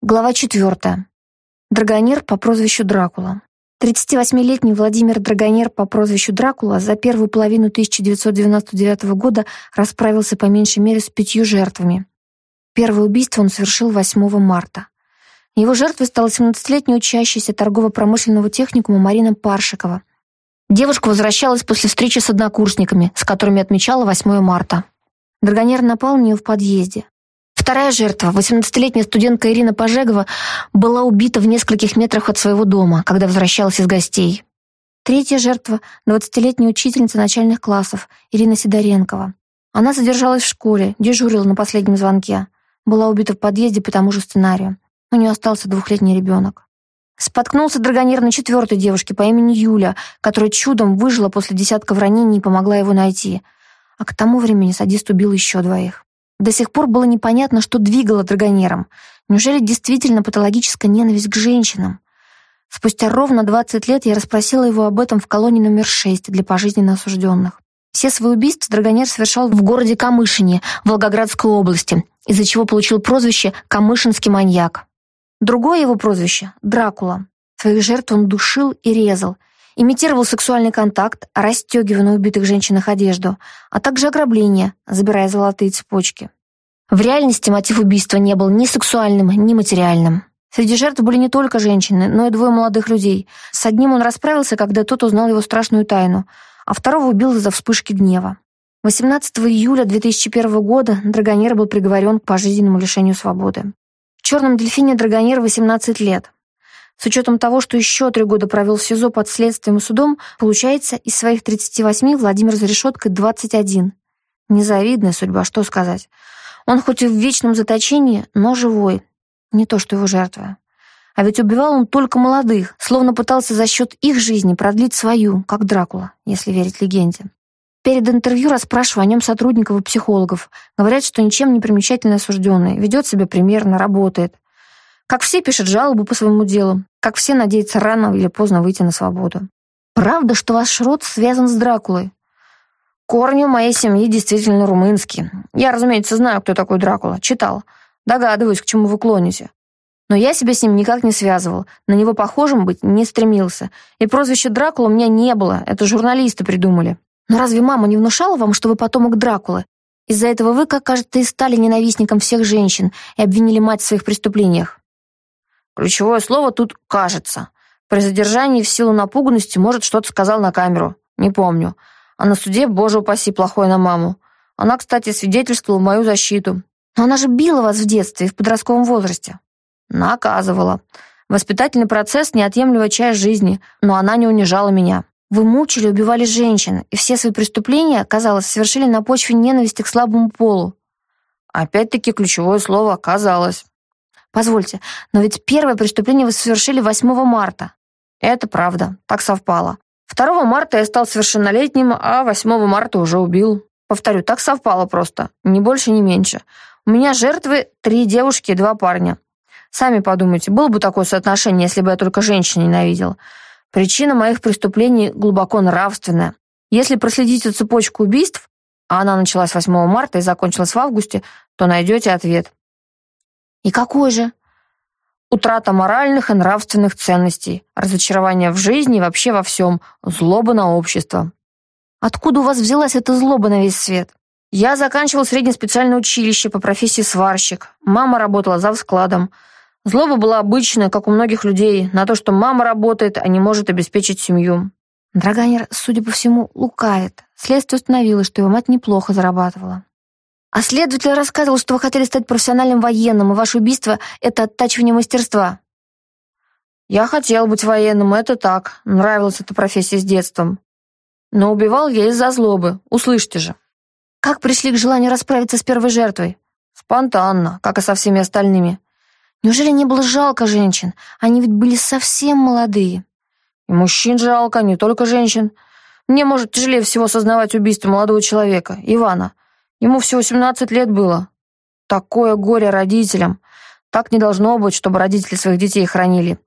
Глава 4. Драгонер по прозвищу Дракула. 38-летний Владимир Драгонер по прозвищу Дракула за первую половину 1999 года расправился по меньшей мере с пятью жертвами. Первое убийство он совершил 8 марта. Его жертвой стала 17-летняя учащаяся торгово-промышленного техникума Марина Паршикова. Девушка возвращалась после встречи с однокурсниками, с которыми отмечала 8 марта. Драгонер напал на нее в подъезде. Вторая жертва, 18-летняя студентка Ирина Пожегова, была убита в нескольких метрах от своего дома, когда возвращалась из гостей. Третья жертва — 20-летняя учительница начальных классов Ирина Сидоренкова. Она задержалась в школе, дежурила на последнем звонке. Была убита в подъезде по тому же сценарию. У нее остался двухлетний ребенок. Споткнулся драгонер на четвертой девушке по имени Юля, которая чудом выжила после десятков ранений и помогла его найти. А к тому времени садист убил еще двоих. До сих пор было непонятно, что двигало драгонером. Неужели действительно патологическая ненависть к женщинам? Спустя ровно 20 лет я расспросила его об этом в колонии номер 6 для пожизненно осужденных. Все свои убийства Драгонер совершал в городе Камышине, Волгоградской области, из-за чего получил прозвище «Камышинский маньяк». Другое его прозвище — Дракула. Своих жертв он душил и резал, имитировал сексуальный контакт, расстегивая на убитых женщинах одежду, а также ограбление, забирая золотые цепочки. В реальности мотив убийства не был ни сексуальным, ни материальным. Среди жертв были не только женщины, но и двое молодых людей. С одним он расправился, когда тот узнал его страшную тайну, а второго убил из-за вспышки гнева. 18 июля 2001 года Драгонер был приговорен к пожизненному лишению свободы. В «Черном дельфине» Драгонер 18 лет. С учетом того, что еще три года провел в СИЗО под следствием и судом, получается, из своих 38 Владимир за решеткой 21. Незавидная судьба, что сказать. Он хоть и в вечном заточении, но живой. Не то, что его жертва. А ведь убивал он только молодых, словно пытался за счет их жизни продлить свою, как Дракула, если верить легенде. Перед интервью расспрашиваю о нем сотрудников и психологов. Говорят, что ничем не примечательный осужденный, ведет себя примерно, работает. Как все пишут жалобы по своему делу, как все надеются рано или поздно выйти на свободу. Правда, что ваш род связан с Дракулой? Корни у моей семьи действительно румынские. Я, разумеется, знаю, кто такой Дракула. Читал. Догадываюсь, к чему вы клоните. Но я себя с ним никак не связывал, на него похожим быть не стремился. И прозвище Дракула у меня не было, это журналисты придумали. Но разве мама не внушала вам, что вы потомок Дракулы? Из-за этого вы, как кажется, и стали ненавистником всех женщин и обвинили мать в своих преступлениях. Ключевое слово тут «кажется». При задержании в силу напуганности, может, что-то сказал на камеру. Не помню. А на суде, боже упаси, плохой на маму. Она, кстати, свидетельствовала мою защиту. Но она же била вас в детстве и в подростковом возрасте. Наказывала. Воспитательный процесс — неотъемлемая часть жизни, но она не унижала меня. Вы мучили, убивали женщин, и все свои преступления, казалось, совершили на почве ненависти к слабому полу. Опять-таки ключевое слово «оказалось». Позвольте, но ведь первое преступление вы совершили 8 марта. Это правда, так совпало. 2 марта я стал совершеннолетним, а 8 марта уже убил. Повторю, так совпало просто, ни больше, ни меньше. У меня жертвы три девушки и два парня. Сами подумайте, было бы такое соотношение, если бы я только женщин ненавидел. Причина моих преступлений глубоко нравственная. Если проследить цепочку убийств, а она началась 8 марта и закончилась в августе, то найдете ответ. И какой же? Утрата моральных и нравственных ценностей, разочарование в жизни и вообще во всем, злоба на общество. Откуда у вас взялась эта злоба на весь свет? Я заканчивал среднее специальное училище по профессии сварщик. Мама работала за складом. Злоба была обычная, как у многих людей, на то, что мама работает, а не может обеспечить семью. Драганер, судя по всему, лукавит. Следствие установило, что его мать неплохо зарабатывала. А следователь рассказывал, что вы хотели стать профессиональным военным, и ваше убийство — это оттачивание мастерства. Я хотел быть военным, это так. Нравилась эта профессия с детством. Но убивал я из-за злобы, услышьте же. Как пришли к желанию расправиться с первой жертвой? Спонтанно, как и со всеми остальными. Неужели не было жалко женщин? Они ведь были совсем молодые. И мужчин жалко, не только женщин. Мне, может, тяжелее всего сознавать убийство молодого человека, Ивана. Ему всего 17 лет было. Такое горе родителям. Так не должно быть, чтобы родители своих детей хранили.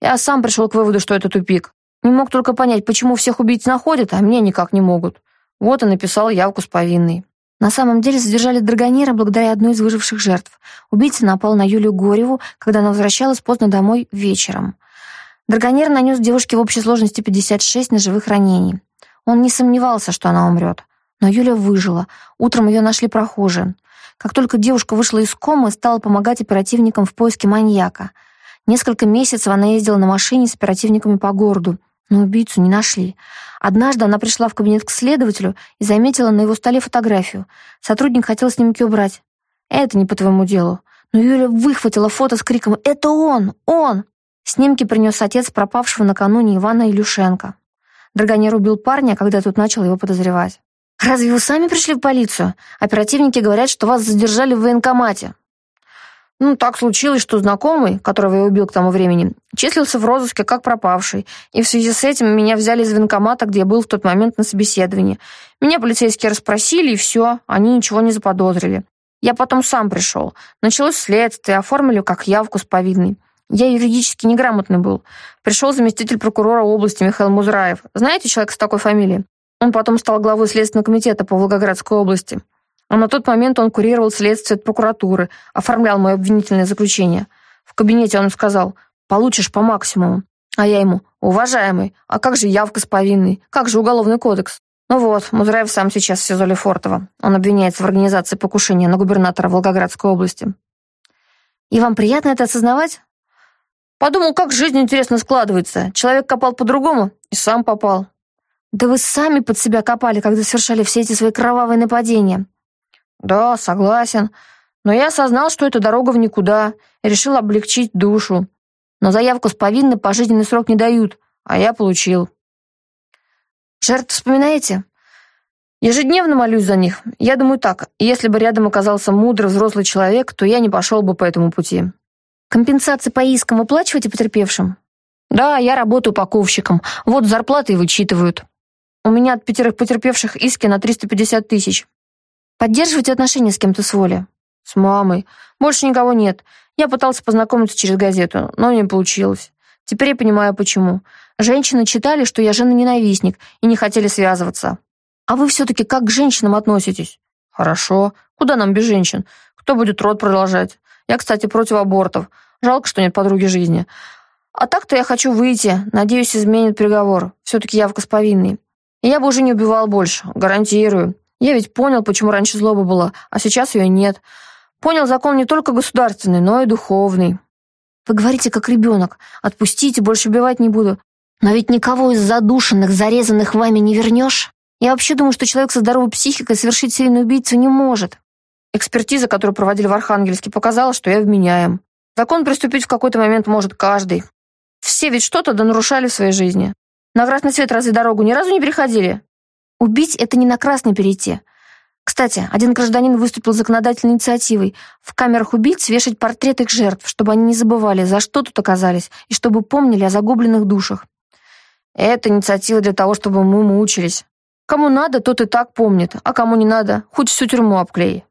Я сам пришел к выводу, что это тупик. Не мог только понять, почему всех убийц находят, а мне никак не могут. Вот и написал явку с повинной. На самом деле задержали Драгонера благодаря одной из выживших жертв. Убийца напал на Юлию Гореву, когда она возвращалась поздно домой вечером. Драгонер нанес девушке в общей сложности 56 ножевых ранений. Он не сомневался, что она умрет. Но Юля выжила. Утром ее нашли прохожие. Как только девушка вышла из комы, стала помогать оперативникам в поиске маньяка. Несколько месяцев она ездила на машине с оперативниками по городу, но убийцу не нашли. Однажды она пришла в кабинет к следователю и заметила на его столе фотографию. Сотрудник хотел снимки убрать. «Это не по твоему делу». Но Юля выхватила фото с криком «Это он! Он!». Снимки принес отец пропавшего накануне Ивана Илюшенко. Драгонер убил парня, когда тот начал его подозревать. «Разве вы сами пришли в полицию? Оперативники говорят, что вас задержали в военкомате». Ну, так случилось, что знакомый, которого я убил к тому времени, числился в розыске как пропавший, и в связи с этим меня взяли из военкомата, где я был в тот момент на собеседовании. Меня полицейские расспросили, и все, они ничего не заподозрили. Я потом сам пришел. Началось следствие, оформили как явку с повинной. Я юридически неграмотный был. Пришел заместитель прокурора области Михаил Музраев. Знаете человека с такой фамилией? Он потом стал главой Следственного комитета по Волгоградской области. А на тот момент он курировал следствие от прокуратуры, оформлял мое обвинительное заключение. В кабинете он сказал «получишь по максимуму». А я ему «уважаемый, а как же явка с повинной? Как же уголовный кодекс?» Ну вот, Музраев сам сейчас в СИЗО Лефортово. Он обвиняется в организации покушения на губернатора Волгоградской области. И вам приятно это осознавать? Подумал, как жизнь интересно складывается. Человек копал по-другому и сам попал. Да вы сами под себя копали, когда совершали все эти свои кровавые нападения. Да, согласен. Но я осознал, что это дорога в никуда, и решил облегчить душу. Но заявку с повинной пожизненный срок не дают, а я получил. Жертв вспоминаете? Ежедневно молюсь за них. Я думаю так, если бы рядом оказался мудрый взрослый человек, то я не пошел бы по этому пути. Компенсации по искам выплачиваете потерпевшим? Да, я работаю упаковщиком. Вот зарплаты и вычитывают. У меня от пятерых потерпевших иски на 350 тысяч. Поддерживаете отношения с кем-то с воли? С мамой. Больше никого нет. Я пытался познакомиться через газету, но не получилось. Теперь я понимаю, почему. Женщины читали, что я жена-ненавистник, и не хотели связываться. А вы все-таки как к женщинам относитесь? Хорошо. Куда нам без женщин? Кто будет род продолжать? Я, кстати, против абортов. Жалко, что нет подруги жизни. А так-то я хочу выйти. Надеюсь, изменит приговор. Все-таки явка с повинной. Я бы уже не убивал больше, гарантирую. Я ведь понял, почему раньше злоба была, а сейчас ее нет. Понял закон не только государственный, но и духовный. Вы говорите, как ребенок. Отпустите, больше убивать не буду. Но ведь никого из задушенных, зарезанных вами не вернешь. Я вообще думаю, что человек со здоровой психикой совершить серийную убийцу не может. Экспертиза, которую проводили в Архангельске, показала, что я вменяем. Закон приступить в какой-то момент может каждый. Все ведь что-то да нарушали в своей жизни. На красный свет разве дорогу ни разу не переходили? Убить — это не на красный перейти. Кстати, один гражданин выступил законодательной инициативой в камерах убийц вешать портреты их жертв, чтобы они не забывали, за что тут оказались, и чтобы помнили о загубленных душах. Это инициатива для того, чтобы мы мучились. Кому надо, тот и так помнит, а кому не надо, хоть всю тюрьму обклей.